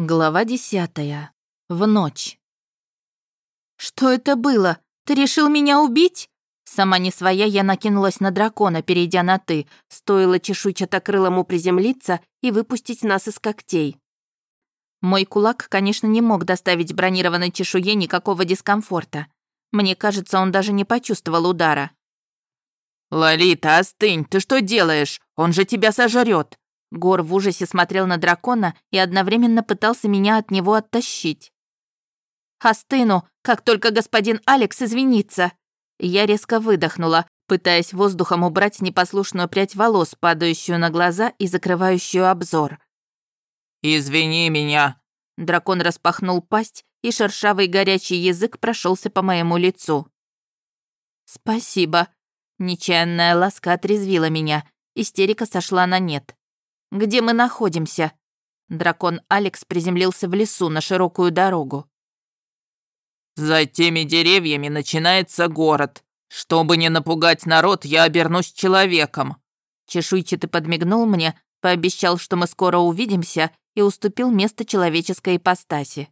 Глава десятая. В ночь. «Что это было? Ты решил меня убить?» Сама не своя, я накинулась на дракона, перейдя на «ты». Стоило чешуйчатокрылому приземлиться и выпустить нас из когтей. Мой кулак, конечно, не мог доставить бронированной чешуе никакого дискомфорта. Мне кажется, он даже не почувствовал удара. «Лолита, остынь, ты что делаешь? Он же тебя сожрет. Гор в ужасе смотрел на дракона и одновременно пытался меня от него оттащить. «Остыну, как только господин Алекс извинится!» Я резко выдохнула, пытаясь воздухом убрать непослушную прядь волос, падающую на глаза и закрывающую обзор. «Извини меня!» Дракон распахнул пасть, и шершавый горячий язык прошелся по моему лицу. «Спасибо!» Нечаянная ласка отрезвила меня, истерика сошла на нет. Где мы находимся?» Дракон Алекс приземлился в лесу на широкую дорогу. «За теми деревьями начинается город. Чтобы не напугать народ, я обернусь человеком». Чешуйчатый подмигнул мне, пообещал, что мы скоро увидимся, и уступил место человеческой ипостаси.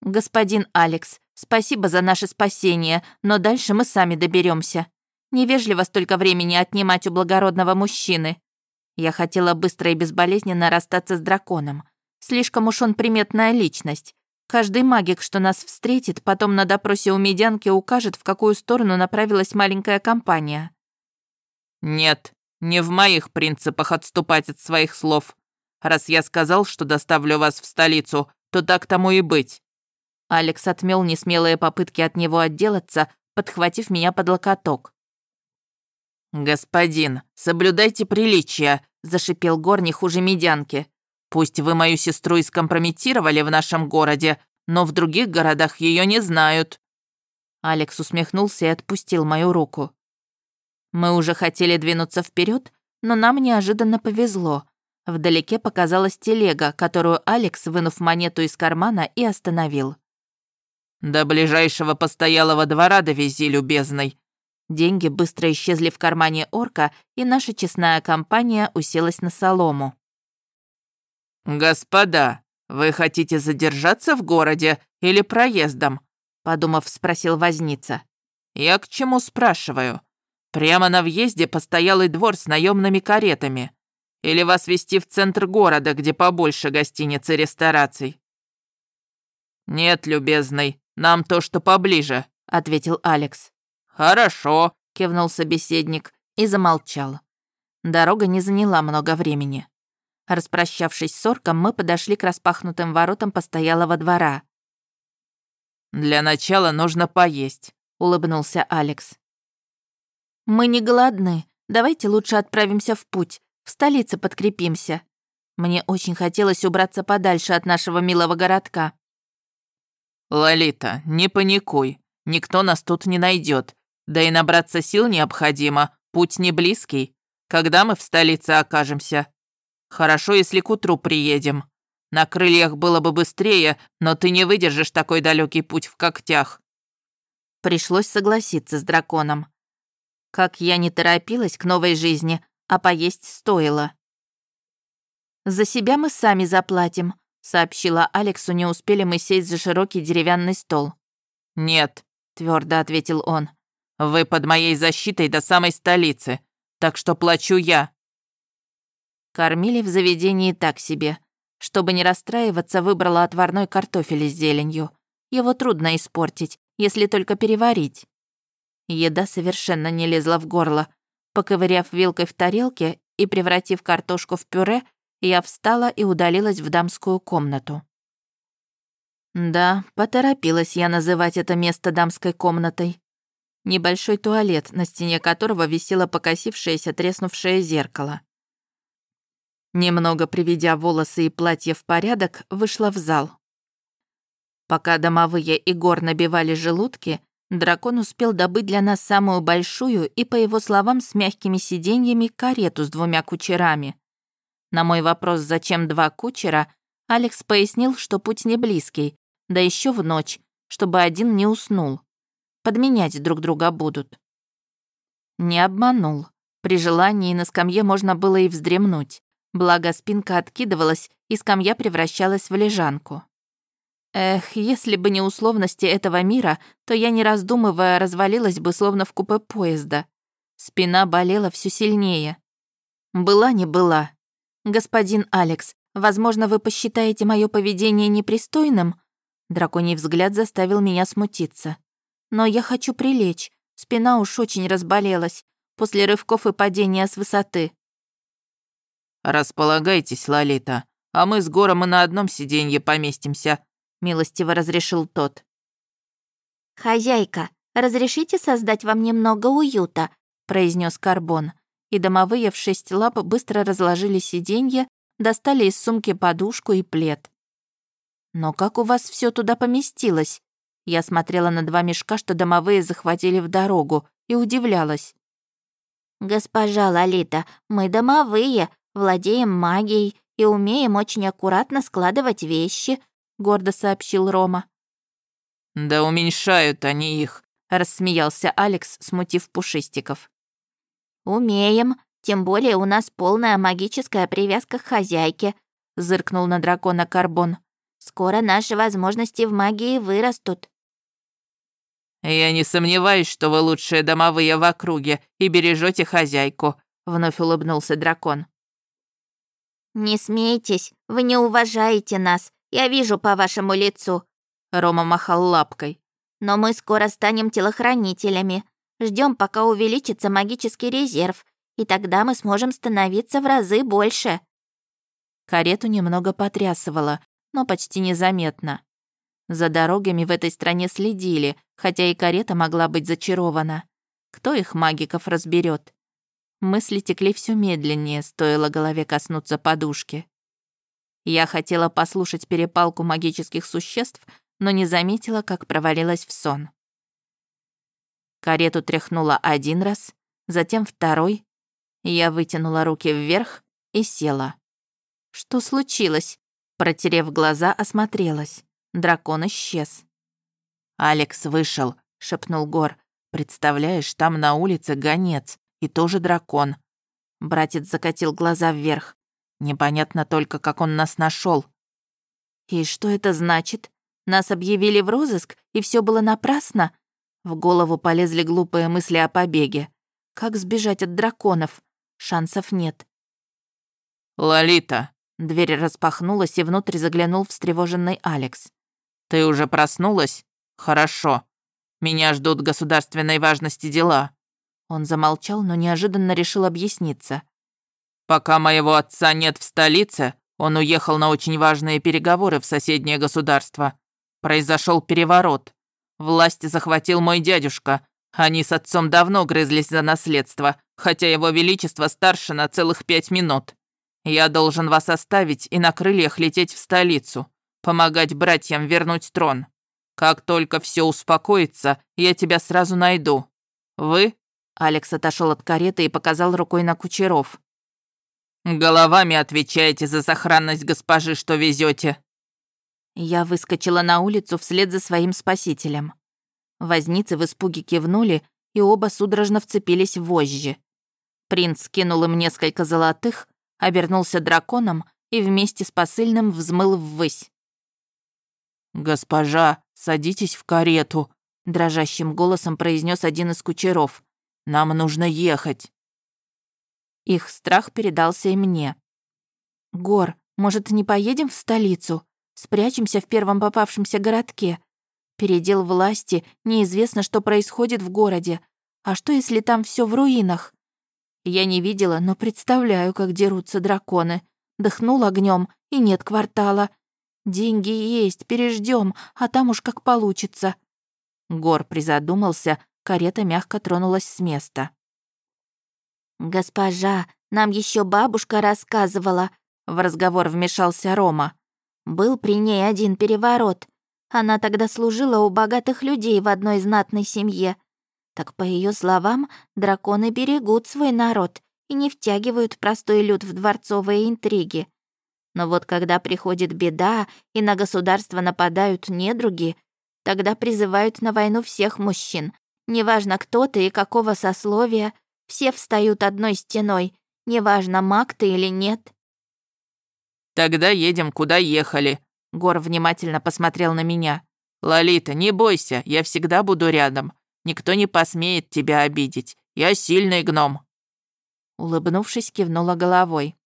«Господин Алекс, спасибо за наше спасение, но дальше мы сами доберемся. Невежливо столько времени отнимать у благородного мужчины. Я хотела быстро и безболезненно расстаться с драконом. Слишком уж он приметная личность. Каждый магик, что нас встретит, потом на допросе у медянки укажет, в какую сторону направилась маленькая компания. «Нет, не в моих принципах отступать от своих слов. Раз я сказал, что доставлю вас в столицу, то так тому и быть». Алекс отмел несмелые попытки от него отделаться, подхватив меня под локоток. «Господин, соблюдайте приличия», — зашипел Гор хуже медянки. «Пусть вы мою сестру и скомпрометировали в нашем городе, но в других городах ее не знают». Алекс усмехнулся и отпустил мою руку. Мы уже хотели двинуться вперед, но нам неожиданно повезло. Вдалеке показалась телега, которую Алекс, вынув монету из кармана, и остановил. «До ближайшего постоялого двора довези, любезный», Деньги быстро исчезли в кармане орка, и наша честная компания уселась на солому. «Господа, вы хотите задержаться в городе или проездом?» Подумав, спросил возница. «Я к чему спрашиваю? Прямо на въезде постоялый двор с наемными каретами. Или вас вести в центр города, где побольше гостиниц и рестораций?» «Нет, любезный, нам то, что поближе», — ответил Алекс. «Хорошо», — кивнул собеседник и замолчал. Дорога не заняла много времени. Распрощавшись с орком, мы подошли к распахнутым воротам постоялого двора. «Для начала нужно поесть», — улыбнулся Алекс. «Мы не голодны. Давайте лучше отправимся в путь. В столице подкрепимся. Мне очень хотелось убраться подальше от нашего милого городка». «Лолита, не паникуй. Никто нас тут не найдет. Да и набраться сил необходимо, путь не близкий. Когда мы в столице окажемся? Хорошо, если к утру приедем. На крыльях было бы быстрее, но ты не выдержишь такой далекий путь в когтях». Пришлось согласиться с драконом. Как я не торопилась к новой жизни, а поесть стоило. «За себя мы сами заплатим», — сообщила Алексу, не успели мы сесть за широкий деревянный стол. «Нет», — твердо ответил он. Вы под моей защитой до самой столицы, так что плачу я». Кормили в заведении так себе. Чтобы не расстраиваться, выбрала отварной картофель с зеленью. Его трудно испортить, если только переварить. Еда совершенно не лезла в горло. Поковыряв вилкой в тарелке и превратив картошку в пюре, я встала и удалилась в дамскую комнату. Да, поторопилась я называть это место дамской комнатой небольшой туалет, на стене которого висело покосившееся треснувшее зеркало. Немного приведя волосы и платье в порядок, вышла в зал. Пока домовые и гор набивали желудки, дракон успел добыть для нас самую большую и, по его словам, с мягкими сиденьями карету с двумя кучерами. На мой вопрос, зачем два кучера, Алекс пояснил, что путь не близкий, да еще в ночь, чтобы один не уснул подменять друг друга будут. Не обманул. При желании на скамье можно было и вздремнуть. Благо спинка откидывалась, и скамья превращалась в лежанку. Эх, если бы не условности этого мира, то я, не раздумывая, развалилась бы словно в купе поезда. Спина болела все сильнее. Была не была. Господин Алекс, возможно, вы посчитаете мое поведение непристойным? Драконий взгляд заставил меня смутиться. Но я хочу прилечь. Спина уж очень разболелась после рывков и падения с высоты. «Располагайтесь, Лолита, а мы с Гором и на одном сиденье поместимся», — милостиво разрешил тот. «Хозяйка, разрешите создать вам немного уюта?» — произнес Карбон. И домовые в шесть лап быстро разложили сиденье, достали из сумки подушку и плед. «Но как у вас все туда поместилось?» Я смотрела на два мешка, что домовые захватили в дорогу, и удивлялась. «Госпожа Лолита, мы домовые, владеем магией и умеем очень аккуратно складывать вещи», — гордо сообщил Рома. «Да уменьшают они их», — рассмеялся Алекс, смутив пушистиков. «Умеем, тем более у нас полная магическая привязка к хозяйке», — зыркнул на дракона Карбон. «Скоро наши возможности в магии вырастут». «Я не сомневаюсь, что вы лучшие домовые в округе и бережете хозяйку», — вновь улыбнулся дракон. «Не смейтесь, вы не уважаете нас, я вижу по вашему лицу», — Рома махал лапкой. «Но мы скоро станем телохранителями. Ждем, пока увеличится магический резерв, и тогда мы сможем становиться в разы больше». Карету немного потрясывало, но почти незаметно. За дорогами в этой стране следили, хотя и карета могла быть зачарована. Кто их магиков разберет? Мысли текли все медленнее, стоило голове коснуться подушки. Я хотела послушать перепалку магических существ, но не заметила, как провалилась в сон. Карету тряхнула один раз, затем второй. Я вытянула руки вверх и села. Что случилось? Протерев глаза, осмотрелась. Дракон исчез. «Алекс вышел», — шепнул Гор. «Представляешь, там на улице гонец. И тоже дракон. Братец закатил глаза вверх. Непонятно только, как он нас нашел. И что это значит? Нас объявили в розыск, и все было напрасно? В голову полезли глупые мысли о побеге. Как сбежать от драконов? Шансов нет. «Лолита!» Дверь распахнулась, и внутрь заглянул встревоженный Алекс. «Ты уже проснулась? Хорошо. Меня ждут государственной важности дела. Он замолчал, но неожиданно решил объясниться. «Пока моего отца нет в столице, он уехал на очень важные переговоры в соседнее государство. Произошел переворот. Власть захватил мой дядюшка. Они с отцом давно грызлись за наследство, хотя его величество старше на целых пять минут. Я должен вас оставить и на крыльях лететь в столицу, помогать братьям вернуть трон. Как только все успокоится, я тебя сразу найду. Вы Алекс отошел от кареты и показал рукой на кучеров. «Головами отвечаете за сохранность госпожи, что везете. Я выскочила на улицу вслед за своим спасителем. Возницы в испуге кивнули, и оба судорожно вцепились в вожжи. Принц кинул им несколько золотых, обернулся драконом и вместе с посыльным взмыл ввысь. «Госпожа, садитесь в карету», — дрожащим голосом произнес один из кучеров. Нам нужно ехать». Их страх передался и мне. «Гор, может, не поедем в столицу? Спрячемся в первом попавшемся городке? Передел власти, неизвестно, что происходит в городе. А что, если там все в руинах? Я не видела, но представляю, как дерутся драконы. Дыхнул огнем, и нет квартала. Деньги есть, переждем, а там уж как получится. Гор призадумался, Карета мягко тронулась с места. «Госпожа, нам еще бабушка рассказывала», — в разговор вмешался Рома. «Был при ней один переворот. Она тогда служила у богатых людей в одной знатной семье. Так, по ее словам, драконы берегут свой народ и не втягивают простой люд в дворцовые интриги. Но вот когда приходит беда и на государство нападают недруги, тогда призывают на войну всех мужчин, Неважно, кто ты и какого сословия, все встают одной стеной, неважно, маг ты или нет. Тогда едем, куда ехали». Гор внимательно посмотрел на меня. «Лолита, не бойся, я всегда буду рядом. Никто не посмеет тебя обидеть. Я сильный гном». Улыбнувшись, кивнула головой.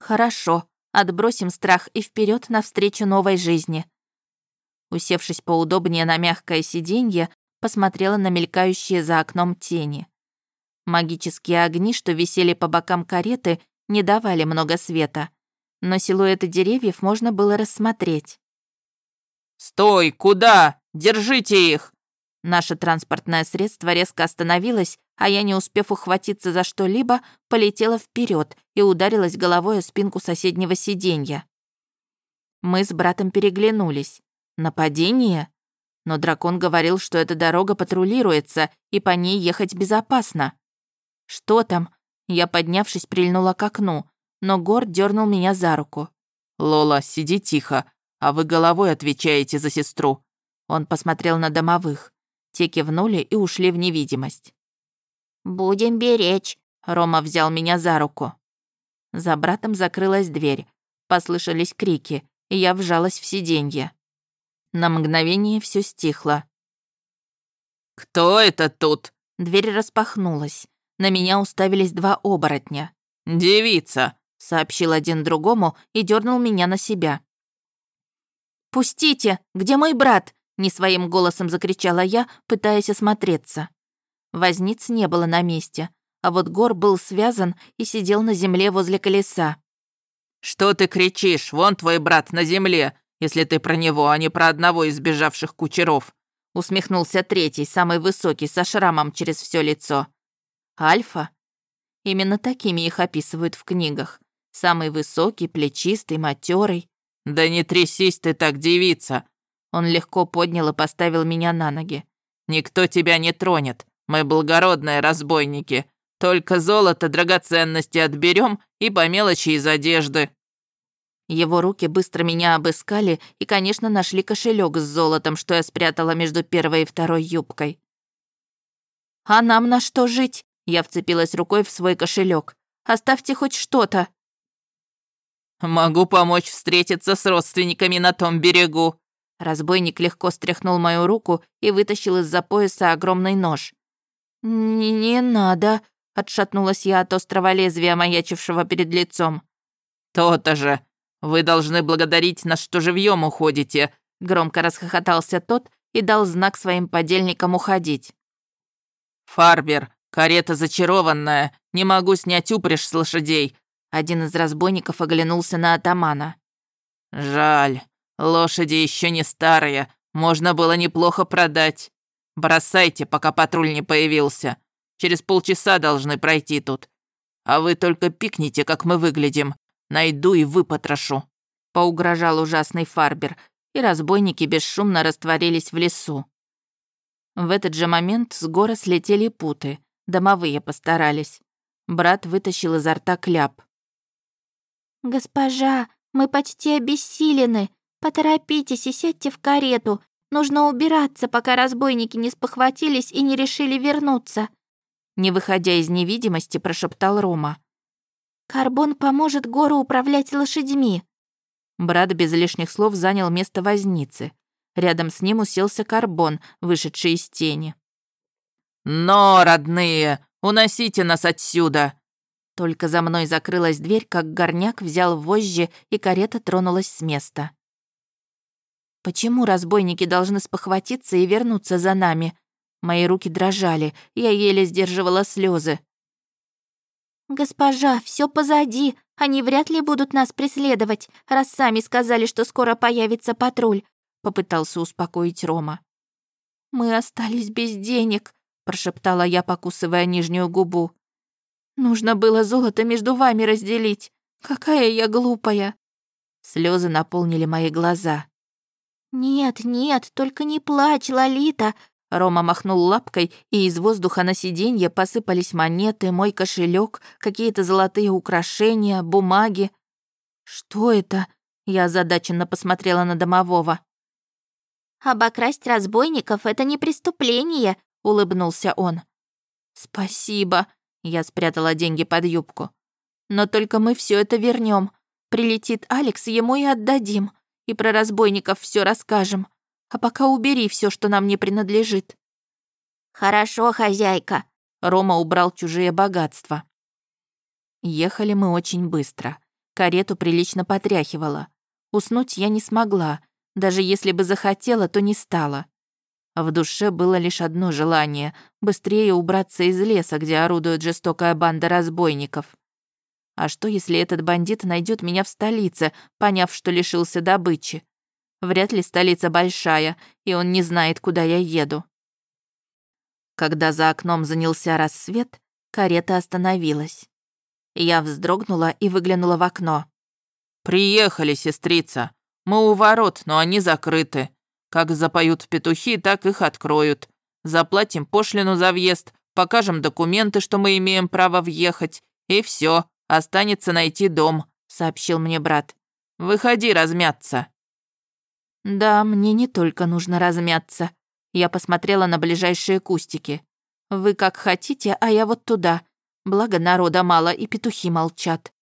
«Хорошо, отбросим страх и вперед навстречу новой жизни». Усевшись поудобнее на мягкое сиденье, посмотрела на мелькающие за окном тени. Магические огни, что висели по бокам кареты, не давали много света, но силуэты деревьев можно было рассмотреть. «Стой! Куда? Держите их!» Наше транспортное средство резко остановилось, а я, не успев ухватиться за что-либо, полетела вперед и ударилась головой о спинку соседнего сиденья. Мы с братом переглянулись. Нападение? Но дракон говорил, что эта дорога патрулируется, и по ней ехать безопасно. «Что там?» Я, поднявшись, прильнула к окну, но Гор дернул меня за руку. «Лола, сиди тихо, а вы головой отвечаете за сестру». Он посмотрел на домовых. Те кивнули и ушли в невидимость. «Будем беречь», — Рома взял меня за руку. За братом закрылась дверь. Послышались крики, и я вжалась в сиденье. На мгновение все стихло. «Кто это тут?» Дверь распахнулась. На меня уставились два оборотня. «Девица», — сообщил один другому и дернул меня на себя. «Пустите! Где мой брат?» — не своим голосом закричала я, пытаясь осмотреться. Возниц не было на месте, а вот Гор был связан и сидел на земле возле колеса. «Что ты кричишь? Вон твой брат на земле, если ты про него, а не про одного из бежавших кучеров», усмехнулся третий, самый высокий, со шрамом через все лицо. Альфа? Именно такими их описывают в книгах. Самый высокий, плечистый, матерый. «Да не трясись ты так, девица!» Он легко поднял и поставил меня на ноги. «Никто тебя не тронет. Мы благородные разбойники. Только золото, драгоценности отберем и по мелочи из одежды». Его руки быстро меня обыскали и, конечно, нашли кошелек с золотом, что я спрятала между первой и второй юбкой. «А нам на что жить?» Я вцепилась рукой в свой кошелек. «Оставьте хоть что-то!» «Могу помочь встретиться с родственниками на том берегу». Разбойник легко стряхнул мою руку и вытащил из-за пояса огромный нож. «Не, не надо», — отшатнулась я от острого лезвия, маячившего перед лицом. «То-то же! Вы должны благодарить нас, что живьем уходите!» Громко расхохотался тот и дал знак своим подельникам уходить. «Фарбер, «Карета зачарованная, не могу снять упряжь с лошадей». Один из разбойников оглянулся на атамана. «Жаль, лошади еще не старые, можно было неплохо продать. Бросайте, пока патруль не появился. Через полчаса должны пройти тут. А вы только пикните, как мы выглядим. Найду и выпотрошу». Поугрожал ужасный Фарбер, и разбойники бесшумно растворились в лесу. В этот же момент с гора слетели путы. Домовые постарались. Брат вытащил изо рта кляп. «Госпожа, мы почти обессилены. Поторопитесь и сядьте в карету. Нужно убираться, пока разбойники не спохватились и не решили вернуться». Не выходя из невидимости, прошептал Рома. «Карбон поможет Гору управлять лошадьми». Брат без лишних слов занял место возницы. Рядом с ним уселся Карбон, вышедший из тени. «Но, родные, уносите нас отсюда!» Только за мной закрылась дверь, как горняк взял вожжи, и карета тронулась с места. Почему разбойники должны спохватиться и вернуться за нами? Мои руки дрожали, я еле сдерживала слезы. «Госпожа, все позади. Они вряд ли будут нас преследовать, раз сами сказали, что скоро появится патруль», — попытался успокоить Рома. «Мы остались без денег», прошептала я, покусывая нижнюю губу. «Нужно было золото между вами разделить. Какая я глупая!» Слезы наполнили мои глаза. «Нет, нет, только не плачь, Лолита!» Рома махнул лапкой, и из воздуха на сиденье посыпались монеты, мой кошелек, какие-то золотые украшения, бумаги. «Что это?» Я озадаченно посмотрела на домового. «Обокрасть разбойников — это не преступление», — улыбнулся он. «Спасибо», — я спрятала деньги под юбку. «Но только мы все это вернем. Прилетит Алекс, ему и отдадим. И про разбойников все расскажем. А пока убери все, что нам не принадлежит». «Хорошо, хозяйка». Рома убрал чужие богатства. Ехали мы очень быстро. Карету прилично потряхивала. Уснуть я не смогла. Даже если бы захотела, то не стала. В душе было лишь одно желание — быстрее убраться из леса, где орудует жестокая банда разбойников. А что, если этот бандит найдет меня в столице, поняв, что лишился добычи? Вряд ли столица большая, и он не знает, куда я еду. Когда за окном занялся рассвет, карета остановилась. Я вздрогнула и выглянула в окно. «Приехали, сестрица. Мы у ворот, но они закрыты. Как запоют петухи, так их откроют. Заплатим пошлину за въезд, покажем документы, что мы имеем право въехать, и все, останется найти дом», — сообщил мне брат. «Выходи размяться». «Да, мне не только нужно размяться». Я посмотрела на ближайшие кустики. «Вы как хотите, а я вот туда. Благо народа мало, и петухи молчат.